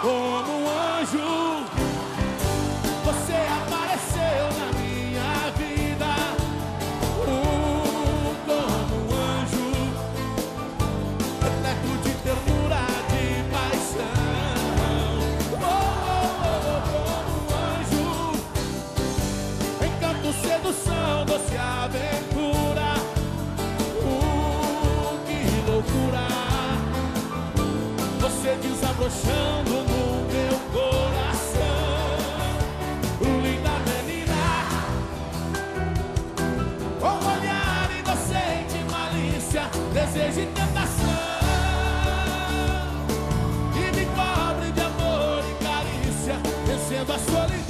como um anjo. Você apareceu na minha vida, um como um anjo, é repleto de ternura, de paixão. Oh, oh, oh, oh como um anjo, encanto, sedução, doce aventura. Uh, que loucura! Você desabrochando desejo e tentação. E me cobre de amor e carícia, vencendo a solidão.